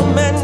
woman.